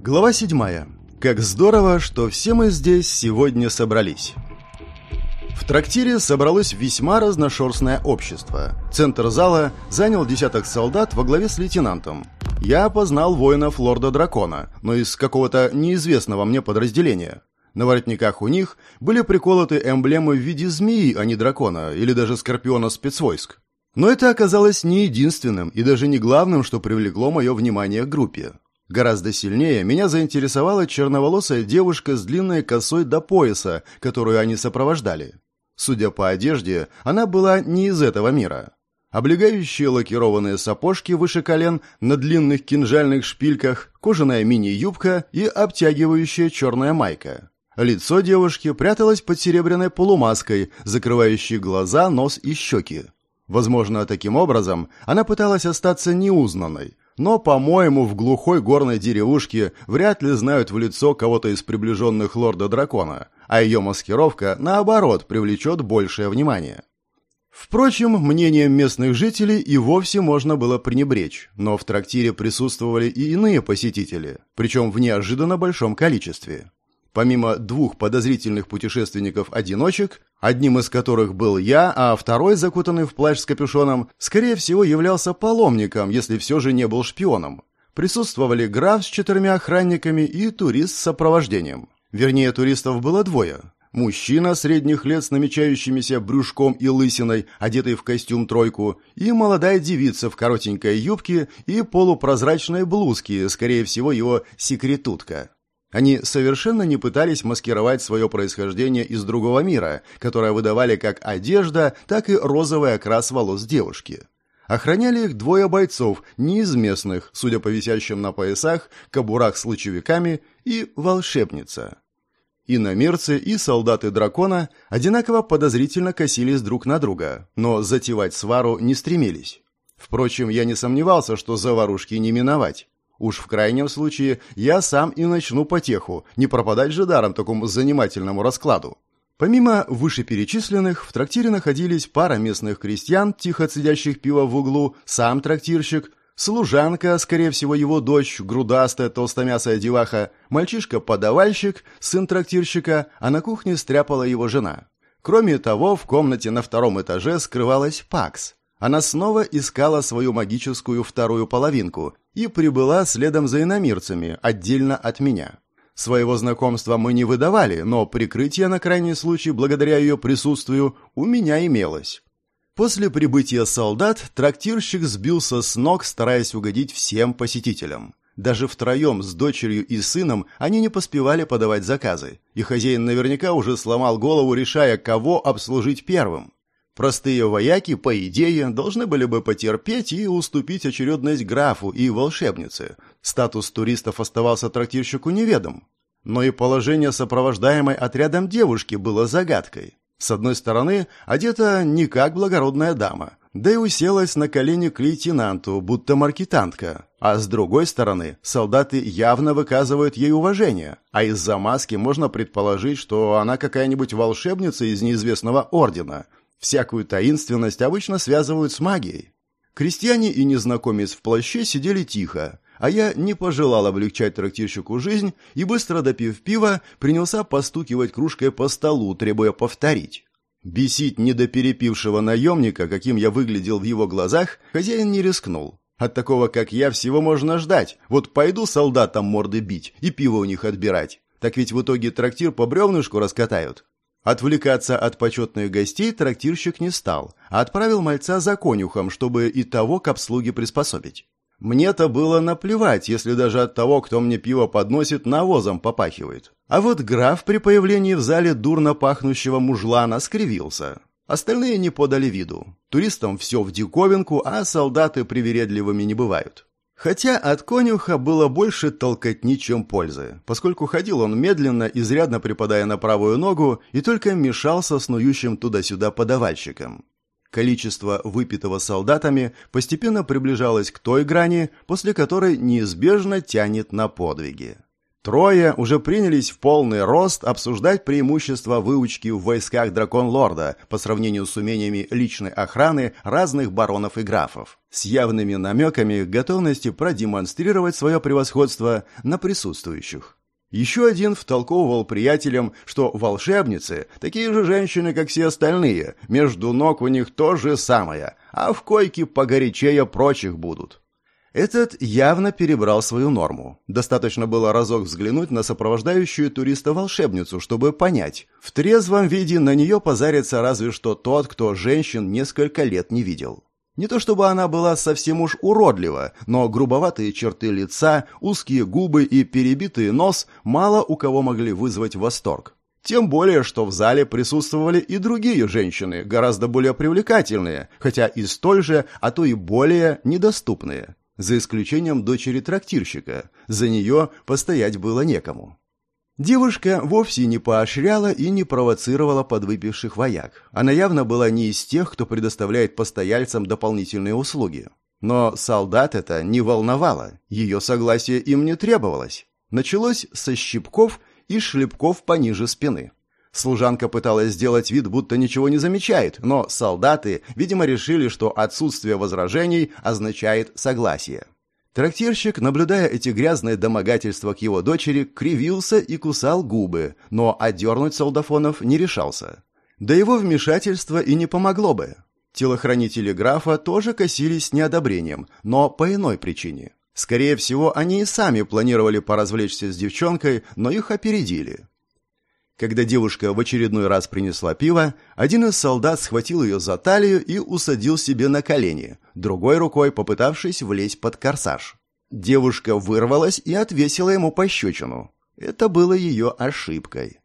Глава 7. Как здорово, что все мы здесь сегодня собрались. В трактире собралось весьма разношерстное общество. Центр зала занял десяток солдат во главе с лейтенантом. Я опознал воинов лорда дракона, но из какого-то неизвестного мне подразделения. На воротниках у них были приколоты эмблемы в виде змеи, а не дракона, или даже скорпиона спецвойск. Но это оказалось не единственным и даже не главным, что привлекло мое внимание к группе. Гораздо сильнее меня заинтересовала черноволосая девушка с длинной косой до пояса, которую они сопровождали. Судя по одежде, она была не из этого мира. Облегающие лакированные сапожки выше колен на длинных кинжальных шпильках, кожаная мини-юбка и обтягивающая черная майка. Лицо девушки пряталось под серебряной полумаской, закрывающей глаза, нос и щеки. Возможно, таким образом она пыталась остаться неузнанной, но, по-моему, в глухой горной деревушке вряд ли знают в лицо кого-то из приближенных лорда-дракона, а ее маскировка, наоборот, привлечет большее внимание. Впрочем, мнением местных жителей и вовсе можно было пренебречь, но в трактире присутствовали и иные посетители, причем в неожиданно большом количестве. Помимо двух подозрительных путешественников-одиночек, одним из которых был я, а второй, закутанный в плащ с капюшоном, скорее всего являлся паломником, если все же не был шпионом. Присутствовали граф с четырьмя охранниками и турист с сопровождением. Вернее, туристов было двое. Мужчина средних лет с намечающимися брюшком и лысиной, одетый в костюм-тройку, и молодая девица в коротенькой юбке и полупрозрачной блузке, скорее всего, его секретутка. Они совершенно не пытались маскировать свое происхождение из другого мира, которое выдавали как одежда, так и розовый окрас волос девушки. Охраняли их двое бойцов, не из местных, судя по висящим на поясах, кобурах с лучевиками, и волшебница. И намерцы, и солдаты дракона одинаково подозрительно косились друг на друга, но затевать свару не стремились. Впрочем, я не сомневался, что заварушки не миновать. Уж в крайнем случае я сам и начну потеху, не пропадать же даром такому занимательному раскладу. Помимо вышеперечисленных, в трактире находились пара местных крестьян, тихо цедящих пиво в углу, сам трактирщик, служанка, скорее всего его дочь, грудастая толстомясая деваха, мальчишка-подавальщик, сын трактирщика, а на кухне стряпала его жена. Кроме того, в комнате на втором этаже скрывалась Пакс. Она снова искала свою магическую вторую половинку и прибыла следом за иномирцами, отдельно от меня. Своего знакомства мы не выдавали, но прикрытие на крайний случай, благодаря ее присутствию, у меня имелось. После прибытия солдат трактирщик сбился с ног, стараясь угодить всем посетителям. Даже втроем с дочерью и сыном они не поспевали подавать заказы, и хозяин наверняка уже сломал голову, решая, кого обслужить первым. Простые вояки, по идее, должны были бы потерпеть и уступить очередность графу и волшебнице. Статус туристов оставался трактирщику неведом. Но и положение сопровождаемой отрядом девушки было загадкой. С одной стороны, одета не как благородная дама, да и уселась на колени к лейтенанту, будто маркетантка. А с другой стороны, солдаты явно выказывают ей уважение, а из-за маски можно предположить, что она какая-нибудь волшебница из неизвестного ордена – Всякую таинственность обычно связывают с магией. Крестьяне и незнакомец в плаще сидели тихо, а я не пожелал облегчать трактирщику жизнь и, быстро допив пива, принялся постукивать кружкой по столу, требуя повторить. Бесить недоперепившего наемника, каким я выглядел в его глазах, хозяин не рискнул. От такого, как я, всего можно ждать. Вот пойду солдатам морды бить и пиво у них отбирать. Так ведь в итоге трактир по бревнышку раскатают. Отвлекаться от почетных гостей трактирщик не стал, а отправил мальца за конюхом, чтобы и того к обслуге приспособить. Мне-то было наплевать, если даже от того, кто мне пиво подносит, навозом попахивает. А вот граф при появлении в зале дурно пахнущего мужлана скривился. Остальные не подали виду. Туристам все в диковинку, а солдаты привередливыми не бывают. Хотя от конюха было больше толкотни, чем пользы, поскольку ходил он медленно, изрядно припадая на правую ногу, и только мешался снующим туда-сюда подавальщикам. Количество выпитого солдатами постепенно приближалось к той грани, после которой неизбежно тянет на подвиги. Трое уже принялись в полный рост обсуждать преимущества выучки в войсках Дракон-Лорда по сравнению с умениями личной охраны разных баронов и графов, с явными намеками готовности продемонстрировать свое превосходство на присутствующих. Еще один втолковывал приятелям, что волшебницы – такие же женщины, как все остальные, между ног у них то же самое, а в койке погорячее прочих будут. Этот явно перебрал свою норму. Достаточно было разок взглянуть на сопровождающую туриста волшебницу, чтобы понять. В трезвом виде на нее позарится разве что тот, кто женщин несколько лет не видел. Не то чтобы она была совсем уж уродлива, но грубоватые черты лица, узкие губы и перебитый нос мало у кого могли вызвать восторг. Тем более, что в зале присутствовали и другие женщины, гораздо более привлекательные, хотя и столь же, а то и более недоступные за исключением дочери трактирщика. За нее постоять было некому. Девушка вовсе не поощряла и не провоцировала подвыпивших вояк. Она явно была не из тех, кто предоставляет постояльцам дополнительные услуги. Но солдат это не волновало, ее согласие им не требовалось. Началось со щипков и шлепков пониже спины. Служанка пыталась сделать вид, будто ничего не замечает, но солдаты, видимо, решили, что отсутствие возражений означает согласие. Трактирщик, наблюдая эти грязные домогательства к его дочери, кривился и кусал губы, но отдернуть солдафонов не решался. Да его вмешательство и не помогло бы. Телохранители графа тоже косились неодобрением, но по иной причине. Скорее всего, они и сами планировали поразвлечься с девчонкой, но их опередили. Когда девушка в очередной раз принесла пиво, один из солдат схватил ее за талию и усадил себе на колени, другой рукой попытавшись влезть под корсаж. Девушка вырвалась и отвесила ему пощечину. Это было ее ошибкой.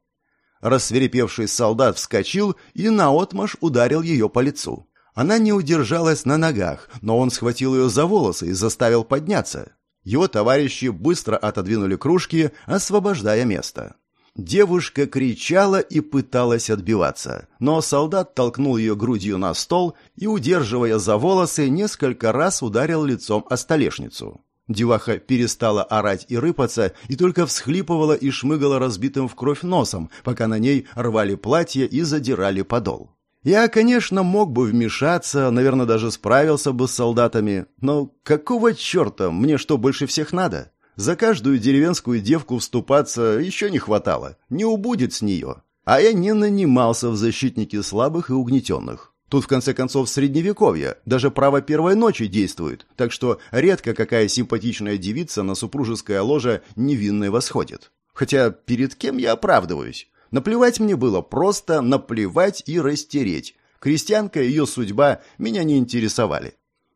Рассверепевший солдат вскочил и наотмашь ударил ее по лицу. Она не удержалась на ногах, но он схватил ее за волосы и заставил подняться. Его товарищи быстро отодвинули кружки, освобождая место. Девушка кричала и пыталась отбиваться, но солдат толкнул ее грудью на стол и, удерживая за волосы, несколько раз ударил лицом о столешницу. Деваха перестала орать и рыпаться, и только всхлипывала и шмыгала разбитым в кровь носом, пока на ней рвали платье и задирали подол. Я, конечно, мог бы вмешаться, наверное, даже справился бы с солдатами, но какого черта, мне что, больше всех надо? За каждую деревенскую девку вступаться еще не хватало, не убудет с нее. А я не нанимался в защитники слабых и угнетенных. Тут, в конце концов, средневековье, даже право первой ночи действует, так что редко какая симпатичная девица на супружеское ложе невинной восходит. Хотя перед кем я оправдываюсь? Наплевать мне было, просто наплевать и растереть. Крестьянка и ее судьба меня не интересовали.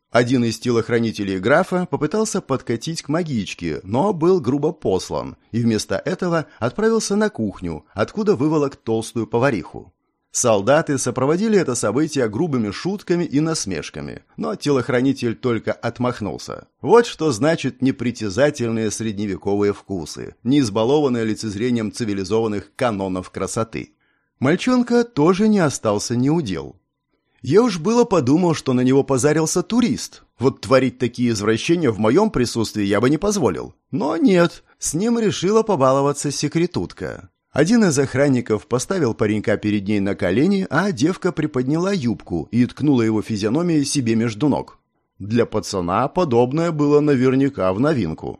Один из телохранителей графа попытался подкатить к магичке, но был грубо послан, и вместо этого отправился на кухню, откуда выволок толстую повариху. Солдаты сопроводили это событие грубыми шутками и насмешками, но телохранитель только отмахнулся. Вот что значит непритязательные средневековые вкусы, не избалованные лицезрением цивилизованных канонов красоты. Мальчонка тоже не остался неудел. Я уж было подумал, что на него позарился турист. Вот творить такие извращения в моем присутствии я бы не позволил. Но нет, с ним решила побаловаться секретутка. Один из охранников поставил паренька перед ней на колени, а девка приподняла юбку и ткнула его физиономией себе между ног. Для пацана подобное было наверняка в новинку.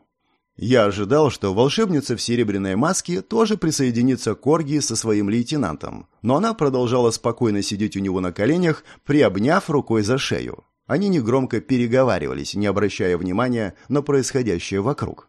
Я ожидал, что волшебница в серебряной маске тоже присоединится к оргии со своим лейтенантом, но она продолжала спокойно сидеть у него на коленях, приобняв рукой за шею. Они негромко переговаривались, не обращая внимания на происходящее вокруг.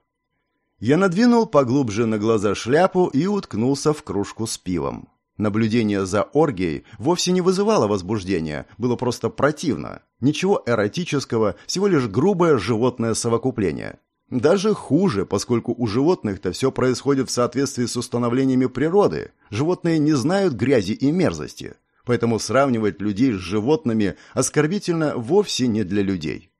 Я надвинул поглубже на глаза шляпу и уткнулся в кружку с пивом. Наблюдение за оргией вовсе не вызывало возбуждения, было просто противно. Ничего эротического, всего лишь грубое животное совокупление. Даже хуже, поскольку у животных-то все происходит в соответствии с установлениями природы. Животные не знают грязи и мерзости. Поэтому сравнивать людей с животными оскорбительно вовсе не для людей.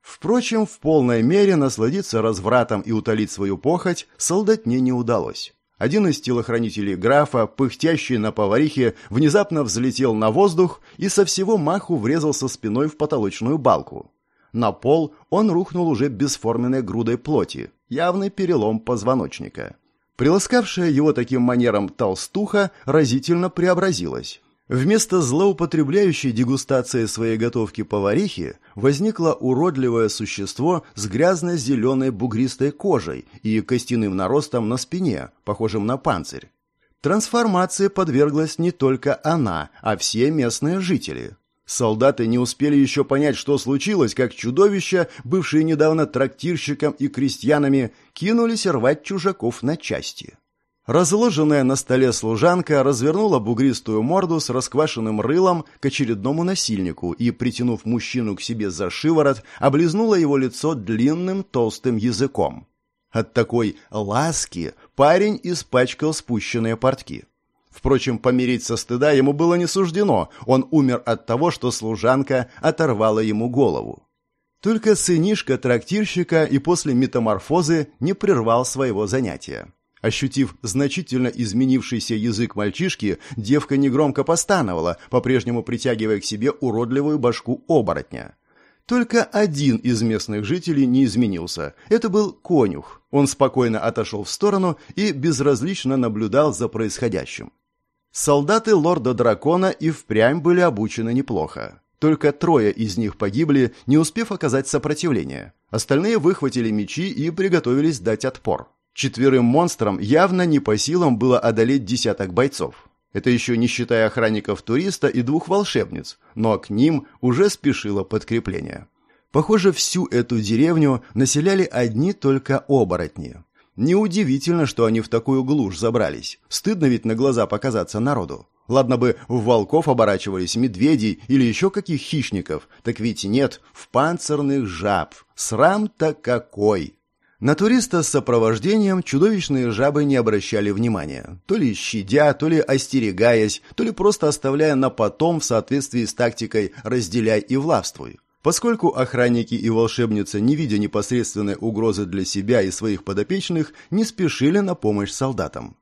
Впрочем, в полной мере насладиться развратом и утолить свою похоть солдатне не удалось. Один из телохранителей графа, пыхтящий на поварихе, внезапно взлетел на воздух и со всего маху врезался спиной в потолочную балку. На пол он рухнул уже бесформенной грудой плоти, явный перелом позвоночника. Приласкавшая его таким манером толстуха разительно преобразилась. Вместо злоупотребляющей дегустации своей готовки поварихи возникло уродливое существо с грязно-зеленой бугристой кожей и костяным наростом на спине, похожим на панцирь. Трансформации подверглась не только она, а все местные жители. Солдаты не успели еще понять, что случилось, как чудовища, бывшие недавно трактирщиком и крестьянами, кинулись рвать чужаков на части. Разложенная на столе служанка развернула бугристую морду с расквашенным рылом к очередному насильнику и, притянув мужчину к себе за шиворот, облизнула его лицо длинным толстым языком. От такой ласки парень испачкал спущенные портки. Впрочем, помирить со стыда ему было не суждено, он умер от того, что служанка оторвала ему голову. Только сынишка трактирщика и после метаморфозы не прервал своего занятия. Ощутив значительно изменившийся язык мальчишки, девка негромко постановала, по-прежнему притягивая к себе уродливую башку оборотня. Только один из местных жителей не изменился. Это был конюх. Он спокойно отошел в сторону и безразлично наблюдал за происходящим. Солдаты лорда-дракона и впрямь были обучены неплохо. Только трое из них погибли, не успев оказать сопротивление. Остальные выхватили мечи и приготовились дать отпор. Четверым монстрам явно не по силам было одолеть десяток бойцов. Это еще не считая охранников туриста и двух волшебниц, но к ним уже спешило подкрепление. Похоже, всю эту деревню населяли одни только оборотни. Неудивительно, что они в такую глушь забрались. Стыдно ведь на глаза показаться народу. Ладно бы в волков оборачивались, медведей или еще каких хищников, так ведь нет, в панцирных жаб. Срам-то какой! На туриста с сопровождением чудовищные жабы не обращали внимания, то ли щадя, то ли остерегаясь, то ли просто оставляя на потом в соответствии с тактикой «разделяй и властвуй». Поскольку охранники и волшебница, не видя непосредственной угрозы для себя и своих подопечных, не спешили на помощь солдатам.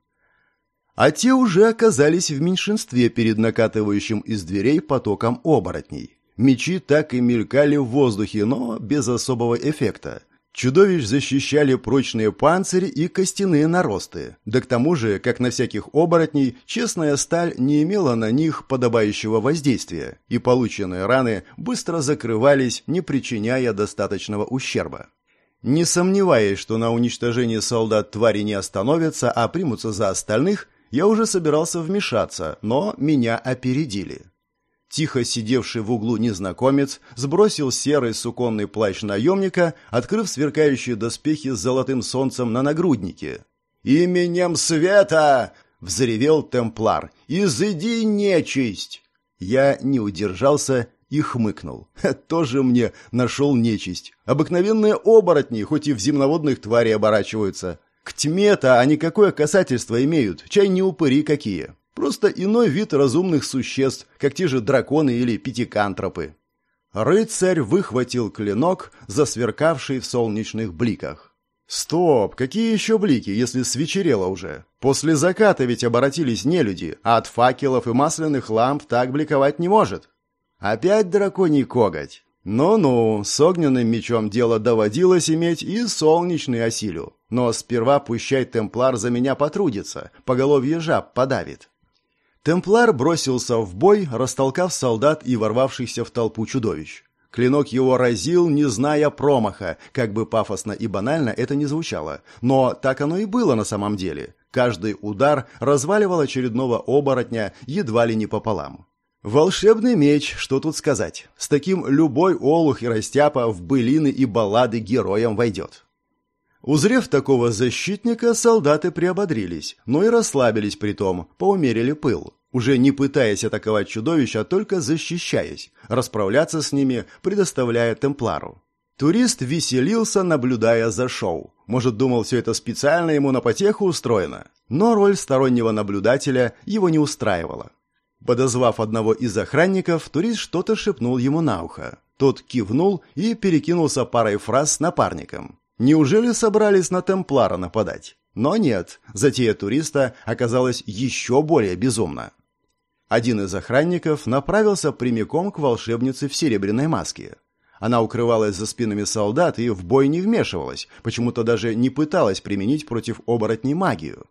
А те уже оказались в меньшинстве перед накатывающим из дверей потоком оборотней. Мечи так и мелькали в воздухе, но без особого эффекта. Чудовищ защищали прочные панцири и костяные наросты. Да к тому же, как на всяких оборотней, честная сталь не имела на них подобающего воздействия, и полученные раны быстро закрывались, не причиняя достаточного ущерба. Не сомневаясь, что на уничтожение солдат твари не остановятся, а примутся за остальных, я уже собирался вмешаться, но меня опередили. Тихо сидевший в углу незнакомец сбросил серый суконный плащ наемника, открыв сверкающие доспехи с золотым солнцем на нагруднике. «Именем света!» — взревел темплар. «Изыди нечисть!» Я не удержался и хмыкнул. Тоже мне нашел нечисть. Обыкновенные оборотни, хоть и в земноводных тварей оборачиваются. К тьме-то они какое касательство имеют, чай не упыри какие. Просто иной вид разумных существ, как те же драконы или пятикантропы. Рыцарь выхватил клинок, засверкавший в солнечных бликах. Стоп, какие еще блики, если свечерело уже? После заката ведь оборотились нелюди, а от факелов и масляных ламп так бликовать не может. Опять драконий коготь. Ну-ну, с огненным мечом дело доводилось иметь и солнечный осилю. Но сперва пущай темплар за меня потрудится, поголовье жаб подавит. Темплар бросился в бой, растолкав солдат и ворвавшихся в толпу чудовищ. Клинок его разил, не зная промаха, как бы пафосно и банально это ни звучало. Но так оно и было на самом деле. Каждый удар разваливал очередного оборотня едва ли не пополам. Волшебный меч, что тут сказать. С таким любой олух и растяпа в былины и баллады героям войдет. Узрев такого защитника, солдаты приободрились, но и расслабились при том, поумерили пыл, уже не пытаясь атаковать чудовища, а только защищаясь, расправляться с ними, предоставляя темплару. Турист веселился, наблюдая за шоу. Может, думал, все это специально ему на потеху устроено. Но роль стороннего наблюдателя его не устраивала. Подозвав одного из охранников, турист что-то шепнул ему на ухо. Тот кивнул и перекинулся парой фраз с напарником. Неужели собрались на Темплара нападать? Но нет, затея туриста оказалась еще более безумна. Один из охранников направился прямиком к волшебнице в серебряной маске. Она укрывалась за спинами солдат и в бой не вмешивалась, почему-то даже не пыталась применить против оборотней магию.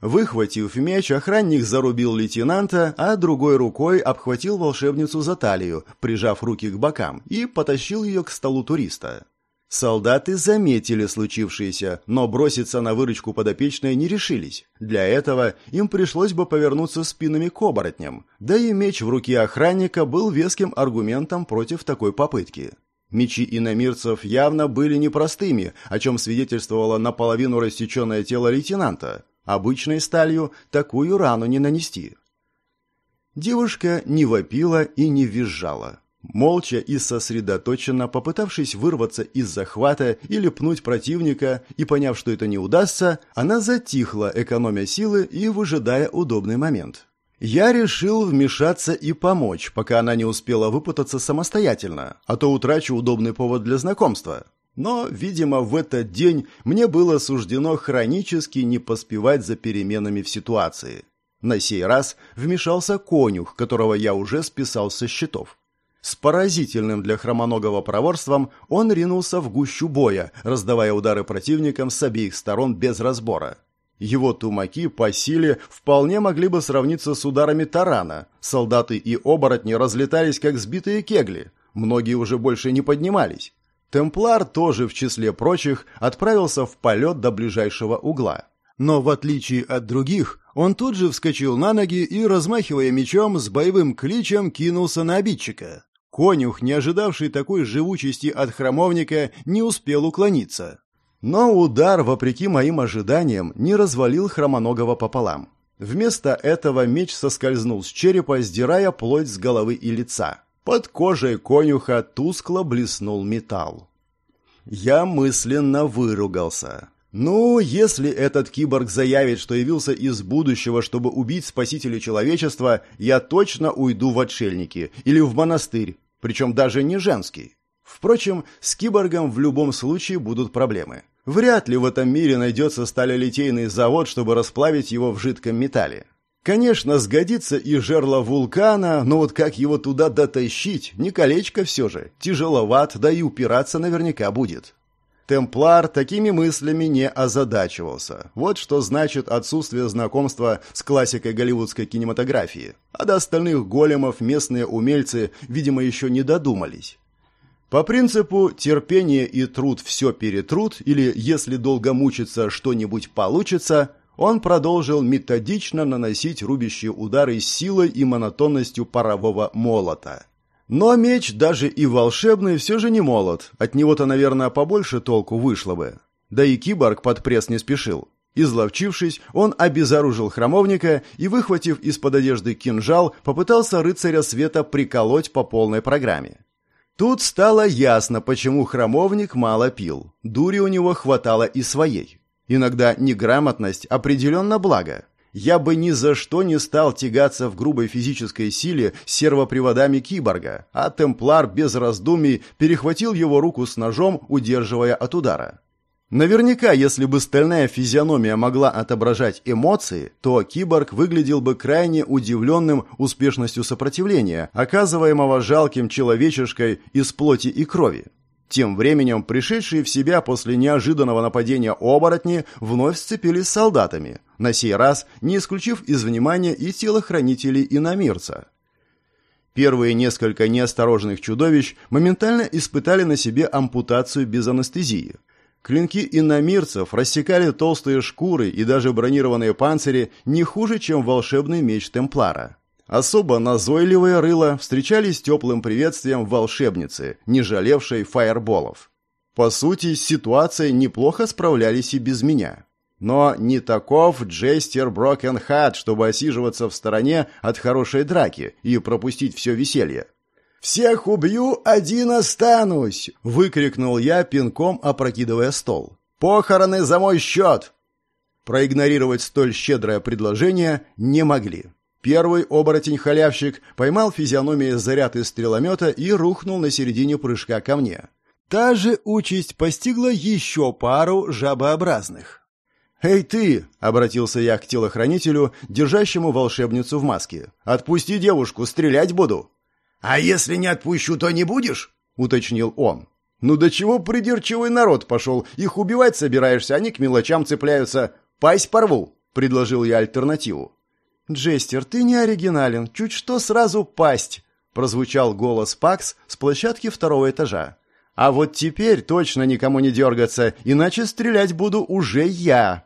Выхватив меч, охранник зарубил лейтенанта, а другой рукой обхватил волшебницу за талию, прижав руки к бокам, и потащил ее к столу туриста. Солдаты заметили случившееся, но броситься на выручку подопечной не решились. Для этого им пришлось бы повернуться спинами к оборотням, да и меч в руке охранника был веским аргументом против такой попытки. Мечи иномирцев явно были непростыми, о чем свидетельствовало наполовину рассеченное тело лейтенанта. Обычной сталью такую рану не нанести. Девушка не вопила и не визжала. Молча и сосредоточенно, попытавшись вырваться из захвата или пнуть противника и поняв, что это не удастся, она затихла, экономя силы и выжидая удобный момент. Я решил вмешаться и помочь, пока она не успела выпутаться самостоятельно, а то утрачу удобный повод для знакомства. Но, видимо, в этот день мне было суждено хронически не поспевать за переменами в ситуации. На сей раз вмешался конюх, которого я уже списал со счетов. С поразительным для хромоногого проворством он ринулся в гущу боя, раздавая удары противникам с обеих сторон без разбора. Его тумаки по силе вполне могли бы сравниться с ударами тарана. Солдаты и оборотни разлетались, как сбитые кегли. Многие уже больше не поднимались. Темплар тоже, в числе прочих, отправился в полет до ближайшего угла. Но в отличие от других, он тут же вскочил на ноги и, размахивая мечом, с боевым кличем кинулся на обидчика. Конюх, не ожидавший такой живучести от храмовника, не успел уклониться. Но удар, вопреки моим ожиданиям, не развалил хромоногого пополам. Вместо этого меч соскользнул с черепа, сдирая плоть с головы и лица. Под кожей конюха тускло блеснул металл. Я мысленно выругался. Ну, если этот киборг заявит, что явился из будущего, чтобы убить спасителя человечества, я точно уйду в отшельники или в монастырь, причем даже не женский. Впрочем, с киборгом в любом случае будут проблемы. Вряд ли в этом мире найдется сталелитейный завод, чтобы расплавить его в жидком металле. Конечно, сгодится и жерло вулкана, но вот как его туда дотащить, не колечко все же, тяжеловат, да и упираться наверняка будет. Темплар такими мыслями не озадачивался. Вот что значит отсутствие знакомства с классикой голливудской кинематографии. А до остальных големов местные умельцы, видимо, еще не додумались. По принципу «терпение и труд все перетрут» или «если долго мучиться, что-нибудь получится», он продолжил методично наносить рубящие удары силой и монотонностью парового молота – но меч, даже и волшебный, все же не молод. От него-то, наверное, побольше толку вышло бы. Да и киборг под пресс не спешил. Изловчившись, он обезоружил храмовника и, выхватив из-под одежды кинжал, попытался рыцаря света приколоть по полной программе. Тут стало ясно, почему храмовник мало пил. Дури у него хватало и своей. Иногда неграмотность определенно благо. Я бы ни за что не стал тягаться в грубой физической силе с сервоприводами киборга, а темплар без раздумий перехватил его руку с ножом, удерживая от удара. Наверняка, если бы стальная физиономия могла отображать эмоции, то киборг выглядел бы крайне удивленным успешностью сопротивления, оказываемого жалким человечешкой из плоти и крови. Тем временем пришедшие в себя после неожиданного нападения оборотни вновь сцепились с солдатами, на сей раз не исключив из внимания и телохранителей иномирца. Первые несколько неосторожных чудовищ моментально испытали на себе ампутацию без анестезии. Клинки иномирцев рассекали толстые шкуры и даже бронированные панцири не хуже, чем волшебный меч Темплара. Особо назойливые рыла встречались теплым приветствием волшебницы, не жалевшей фаерболов. По сути, с ситуацией неплохо справлялись и без меня. Но не таков Джестер Брокенхат, чтобы осиживаться в стороне от хорошей драки и пропустить все веселье. «Всех убью, один останусь!» — выкрикнул я, пинком опрокидывая стол. «Похороны за мой счет!» Проигнорировать столь щедрое предложение не могли. Первый оборотень-халявщик поймал физиономией заряд из стреломета и рухнул на середине прыжка ко мне. Та же участь постигла еще пару жабообразных. «Эй ты!» — обратился я к телохранителю, держащему волшебницу в маске. «Отпусти девушку, стрелять буду!» «А если не отпущу, то не будешь?» — уточнил он. «Ну до чего придирчивый народ пошел? Их убивать собираешься, они к мелочам цепляются. Пасть порву!» — предложил я альтернативу. «Джестер, ты не оригинален. Чуть что сразу пасть!» — прозвучал голос Пакс с площадки второго этажа. «А вот теперь точно никому не дергаться, иначе стрелять буду уже я!»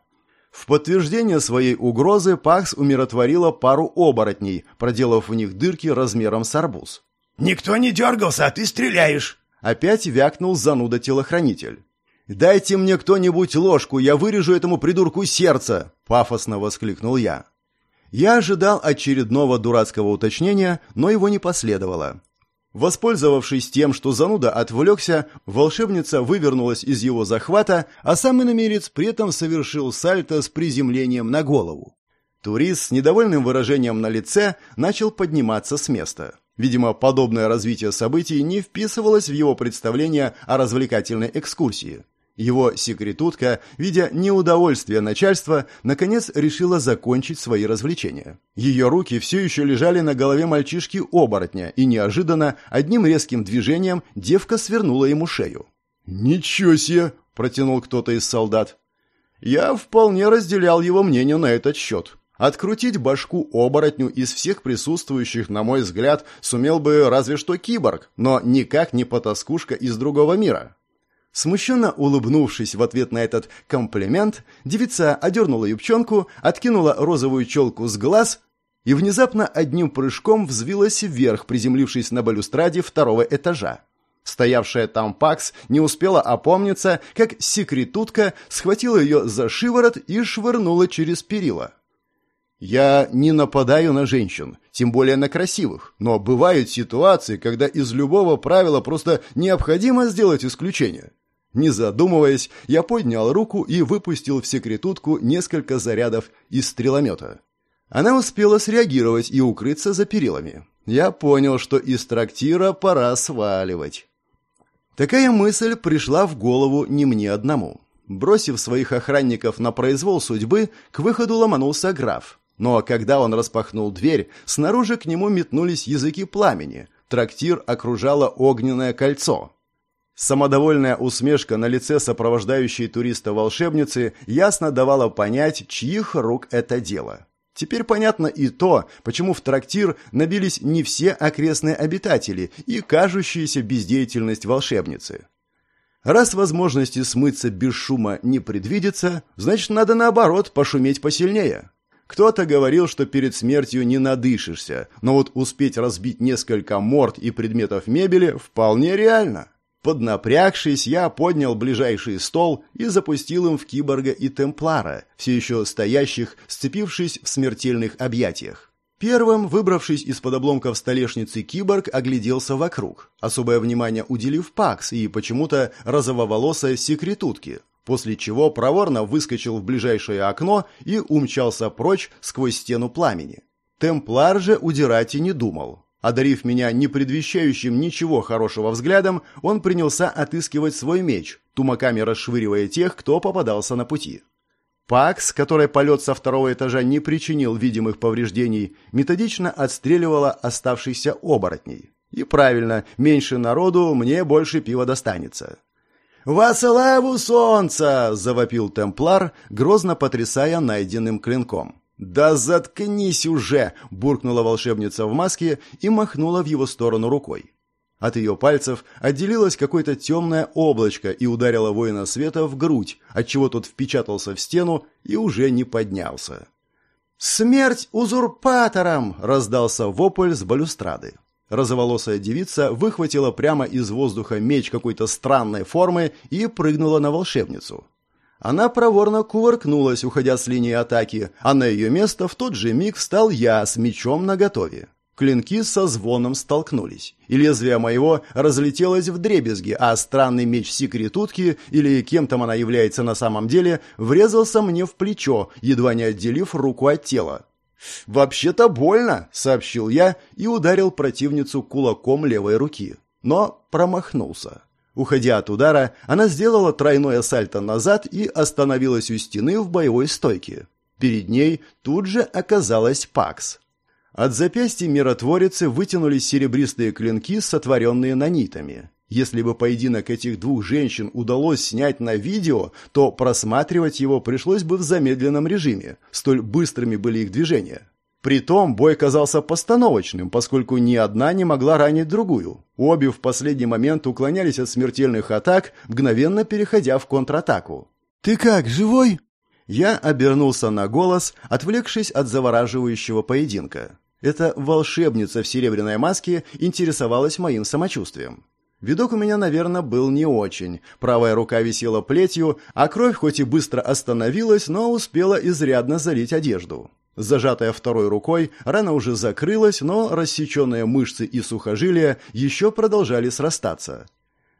В подтверждение своей угрозы Пакс умиротворила пару оборотней, проделав в них дырки размером с арбуз. «Никто не дергался, а ты стреляешь!» Опять вякнул зануда-телохранитель. «Дайте мне кто-нибудь ложку, я вырежу этому придурку сердце!» — пафосно воскликнул я. Я ожидал очередного дурацкого уточнения, но его не последовало. Воспользовавшись тем, что зануда отвлекся, волшебница вывернулась из его захвата, а сам иномерец при этом совершил сальто с приземлением на голову. Турист с недовольным выражением на лице начал подниматься с места. Видимо, подобное развитие событий не вписывалось в его представление о развлекательной экскурсии. Его секретутка, видя неудовольствие начальства, наконец решила закончить свои развлечения. Ее руки все еще лежали на голове мальчишки-оборотня, и неожиданно, одним резким движением, девка свернула ему шею. «Ничего себе!» – протянул кто-то из солдат. Я вполне разделял его мнение на этот счет. Открутить башку оборотню из всех присутствующих, на мой взгляд, сумел бы разве что киборг, но никак не потаскушка из другого мира. Смущенно улыбнувшись в ответ на этот комплимент, девица одернула юбчонку, откинула розовую челку с глаз и внезапно одним прыжком взвилась вверх, приземлившись на балюстраде второго этажа. Стоявшая там Пакс не успела опомниться, как секретутка схватила ее за шиворот и швырнула через перила. Я не нападаю на женщин, тем более на красивых, но бывают ситуации, когда из любого правила просто необходимо сделать исключение. Не задумываясь, я поднял руку и выпустил в секретутку несколько зарядов из стреломета. Она успела среагировать и укрыться за перилами. Я понял, что из трактира пора сваливать. Такая мысль пришла в голову не мне одному. Бросив своих охранников на произвол судьбы, к выходу ломанулся граф. Но когда он распахнул дверь, снаружи к нему метнулись языки пламени. Трактир окружало огненное кольцо. Самодовольная усмешка на лице сопровождающей туриста волшебницы ясно давала понять, чьих рук это дело. Теперь понятно и то, почему в трактир набились не все окрестные обитатели и кажущаяся бездеятельность волшебницы. Раз возможности смыться без шума не предвидится, значит, надо наоборот пошуметь посильнее. Кто-то говорил, что перед смертью не надышишься, но вот успеть разбить несколько морд и предметов мебели вполне реально. Поднапрягшись, я поднял ближайший стол и запустил им в киборга и темплара, все еще стоящих, сцепившись в смертельных объятиях. Первым, выбравшись из-под обломков столешницы, киборг огляделся вокруг, особое внимание уделив Пакс и почему-то розововолосой секретутке, после чего проворно выскочил в ближайшее окно и умчался прочь сквозь стену пламени. Темплар же удирать и не думал. Одарив меня не предвещающим ничего хорошего взглядом, он принялся отыскивать свой меч, тумаками расшвыривая тех, кто попадался на пути. Пакс, которой полет со второго этажа не причинил видимых повреждений, методично отстреливала оставшихся оборотней. И правильно, меньше народу, мне больше пива достанется. «Во славу солнца!» – завопил темплар, грозно потрясая найденным клинком. «Да заткнись уже!» – буркнула волшебница в маске и махнула в его сторону рукой. От ее пальцев отделилось какое-то темное облачко и ударило воина света в грудь, отчего тот впечатался в стену и уже не поднялся. «Смерть узурпаторам!» – раздался вопль с балюстрады. Розоволосая девица выхватила прямо из воздуха меч какой-то странной формы и прыгнула на волшебницу. Она проворно кувыркнулась, уходя с линии атаки, а на ее место в тот же миг встал я с мечом наготове. Клинки со звоном столкнулись, и лезвие моего разлетелось в дребезги, а странный меч секретутки, или кем там она является на самом деле, врезался мне в плечо, едва не отделив руку от тела. «Вообще-то больно», — сообщил я и ударил противницу кулаком левой руки, но промахнулся. Уходя от удара, она сделала тройное сальто назад и остановилась у стены в боевой стойке. Перед ней тут же оказалась Пакс. От запястья миротворицы вытянулись серебристые клинки, сотворенные нанитами. Если бы поединок этих двух женщин удалось снять на видео, то просматривать его пришлось бы в замедленном режиме, столь быстрыми были их движения. Притом бой казался постановочным, поскольку ни одна не могла ранить другую. Обе в последний момент уклонялись от смертельных атак, мгновенно переходя в контратаку. «Ты как, живой?» Я обернулся на голос, отвлекшись от завораживающего поединка. Эта волшебница в серебряной маске интересовалась моим самочувствием. Видок у меня, наверное, был не очень. Правая рука висела плетью, а кровь хоть и быстро остановилась, но успела изрядно залить одежду. Зажатая второй рукой, рана уже закрылась, но рассеченные мышцы и сухожилия еще продолжали срастаться.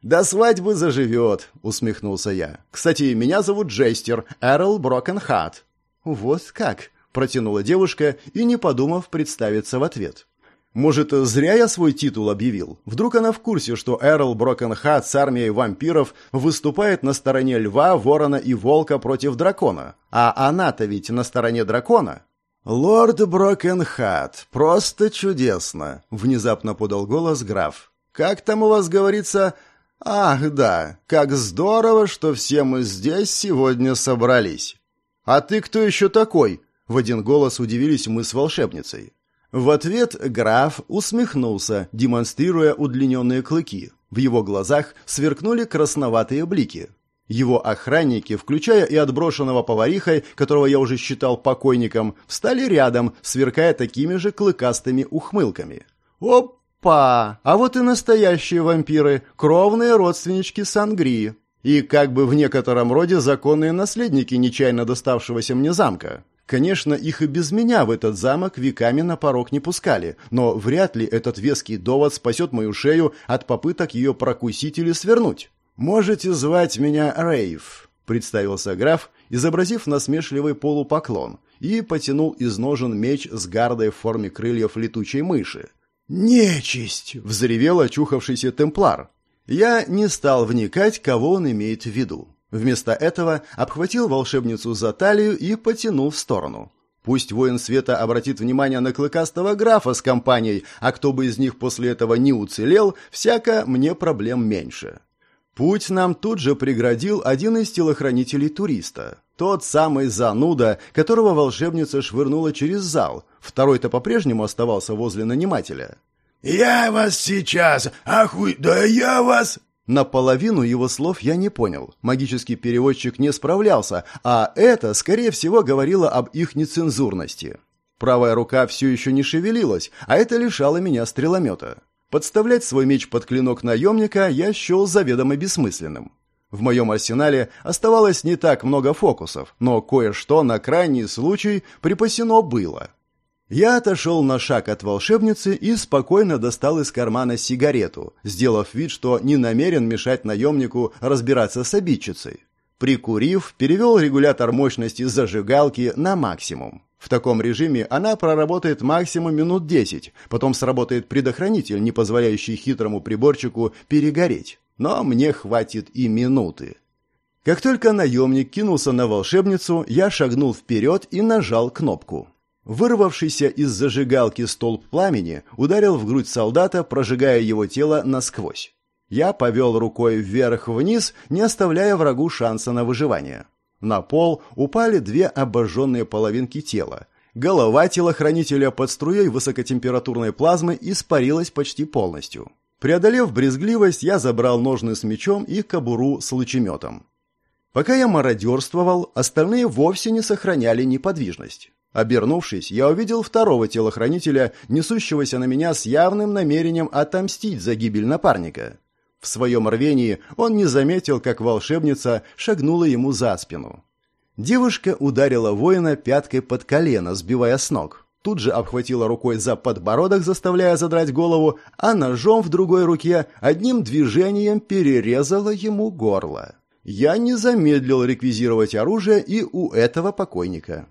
«До свадьбы заживет», — усмехнулся я. «Кстати, меня зовут Джейстер, Эрл Брокенхат». «Вот как?» — протянула девушка и, не подумав, представиться в ответ. «Может, зря я свой титул объявил? Вдруг она в курсе, что Эрл Брокенхат с армией вампиров выступает на стороне льва, ворона и волка против дракона? А она-то ведь на стороне дракона?» «Лорд Брокенхат, просто чудесно!» — внезапно подал голос граф. «Как там у вас говорится, «Ах, да, как здорово, что все мы здесь сегодня собрались!» «А ты кто еще такой?» — в один голос удивились мы с волшебницей. В ответ граф усмехнулся, демонстрируя удлиненные клыки. В его глазах сверкнули красноватые блики. Его охранники, включая и отброшенного поварихой, которого я уже считал покойником, встали рядом, сверкая такими же клыкастыми ухмылками. «Оп!» Опа! А вот и настоящие вампиры, кровные родственнички Сангрии. И как бы в некотором роде законные наследники нечаянно доставшегося мне замка. Конечно, их и без меня в этот замок веками на порог не пускали, но вряд ли этот веский довод спасет мою шею от попыток ее прокусить или свернуть. «Можете звать меня Рейв», — представился граф, изобразив насмешливый полупоклон, и потянул из ножен меч с гардой в форме крыльев летучей мыши. «Нечисть!» — взревел очухавшийся темплар. Я не стал вникать, кого он имеет в виду. Вместо этого обхватил волшебницу за талию и потянул в сторону. Пусть воин света обратит внимание на клыкастого графа с компанией, а кто бы из них после этого не уцелел, всяко мне проблем меньше. Путь нам тут же преградил один из телохранителей туриста. Тот самый зануда, которого волшебница швырнула через зал. Второй-то по-прежнему оставался возле нанимателя. «Я вас сейчас! Ахуй, да я вас!» Наполовину его слов я не понял. Магический переводчик не справлялся, а это, скорее всего, говорило об их нецензурности. Правая рука все еще не шевелилась, а это лишало меня стреломета. Подставлять свой меч под клинок наемника я счел заведомо бессмысленным. В моем арсенале оставалось не так много фокусов, но кое-что на крайний случай припасено было. Я отошел на шаг от волшебницы и спокойно достал из кармана сигарету, сделав вид, что не намерен мешать наемнику разбираться с обидчицей. Прикурив, перевел регулятор мощности зажигалки на максимум. В таком режиме она проработает максимум минут 10, потом сработает предохранитель, не позволяющий хитрому приборчику перегореть. Но мне хватит и минуты. Как только наемник кинулся на волшебницу, я шагнул вперед и нажал кнопку. Вырвавшийся из зажигалки столб пламени ударил в грудь солдата, прожигая его тело насквозь. Я повел рукой вверх-вниз, не оставляя врагу шанса на выживание. На пол упали две обожженные половинки тела. Голова телохранителя под струей высокотемпературной плазмы испарилась почти полностью. Преодолев брезгливость, я забрал ножны с мечом и кобуру с лучеметом. Пока я мародерствовал, остальные вовсе не сохраняли неподвижность. Обернувшись, я увидел второго телохранителя, несущегося на меня с явным намерением отомстить за гибель напарника. В своем рвении он не заметил, как волшебница шагнула ему за спину. Девушка ударила воина пяткой под колено, сбивая с ног. Тут же обхватила рукой за подбородок, заставляя задрать голову, а ножом в другой руке одним движением перерезала ему горло. Я не замедлил реквизировать оружие и у этого покойника.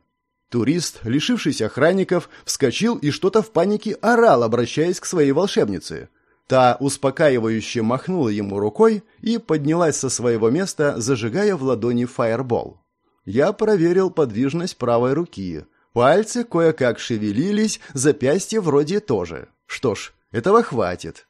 Турист, лишившись охранников, вскочил и что-то в панике орал, обращаясь к своей волшебнице. Та успокаивающе махнула ему рукой и поднялась со своего места, зажигая в ладони фаербол. Я проверил подвижность правой руки. Пальцы кое-как шевелились, запястье вроде тоже. Что ж, этого хватит.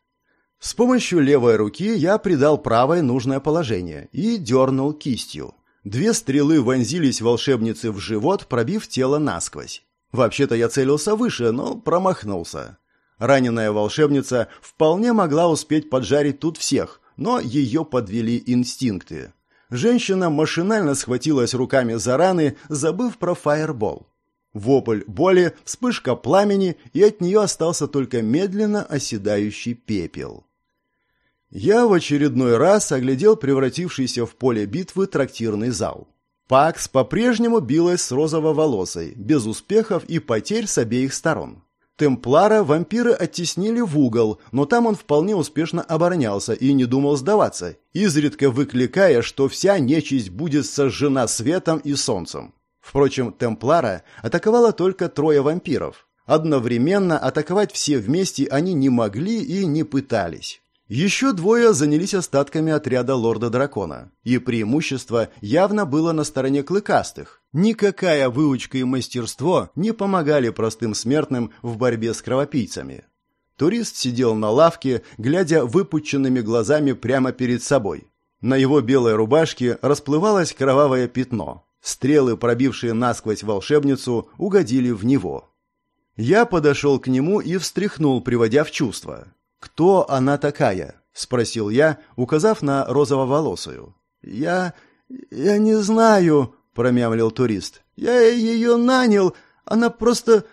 С помощью левой руки я придал правой нужное положение и дернул кистью. Две стрелы вонзились волшебнице в живот, пробив тело насквозь. Вообще-то я целился выше, но промахнулся. Раненая волшебница вполне могла успеть поджарить тут всех, но ее подвели инстинкты. Женщина машинально схватилась руками за раны, забыв про фаербол. Вопль боли, вспышка пламени, и от нее остался только медленно оседающий пепел. Я в очередной раз оглядел превратившийся в поле битвы трактирный зал. Пакс по-прежнему билась с розово-волосой, без успехов и потерь с обеих сторон. Темплара вампиры оттеснили в угол, но там он вполне успешно оборонялся и не думал сдаваться, изредка выкликая, что вся нечисть будет сожжена светом и солнцем. Впрочем, Темплара атаковала только трое вампиров. Одновременно атаковать все вместе они не могли и не пытались. Еще двое занялись остатками отряда лорда-дракона, и преимущество явно было на стороне клыкастых. Никакая выучка и мастерство не помогали простым смертным в борьбе с кровопийцами. Турист сидел на лавке, глядя выпученными глазами прямо перед собой. На его белой рубашке расплывалось кровавое пятно. Стрелы, пробившие насквозь волшебницу, угодили в него. Я подошел к нему и встряхнул, приводя в чувство. «Кто она такая?» — спросил я, указав на розово-волосую. «Я... я не знаю», — промямлил турист. «Я ее нанял, она просто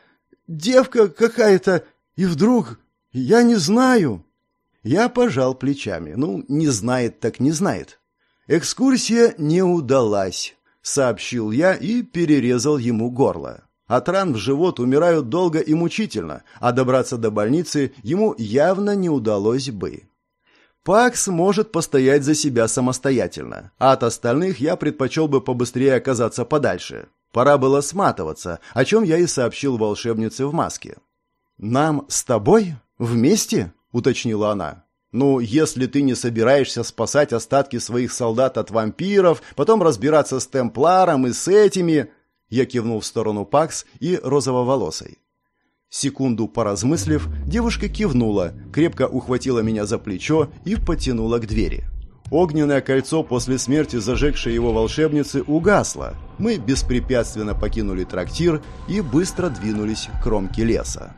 девка какая-то, и вдруг... я не знаю». Я пожал плечами. Ну, не знает так не знает. Экскурсия не удалась сообщил я и перерезал ему горло. От ран в живот умирают долго и мучительно, а добраться до больницы ему явно не удалось бы. Пакс может постоять за себя самостоятельно, а от остальных я предпочел бы побыстрее оказаться подальше. Пора было сматываться, о чем я и сообщил волшебнице в маске. «Нам с тобой? Вместе?» — уточнила она. Ну, если ты не собираешься спасать остатки своих солдат от вампиров, потом разбираться с темпларом и с этими...» Я кивнул в сторону Пакс и розововолосой. Секунду поразмыслив, девушка кивнула, крепко ухватила меня за плечо и потянула к двери. Огненное кольцо после смерти зажегшей его волшебницы угасло. Мы беспрепятственно покинули трактир и быстро двинулись к кромке леса.